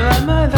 I remember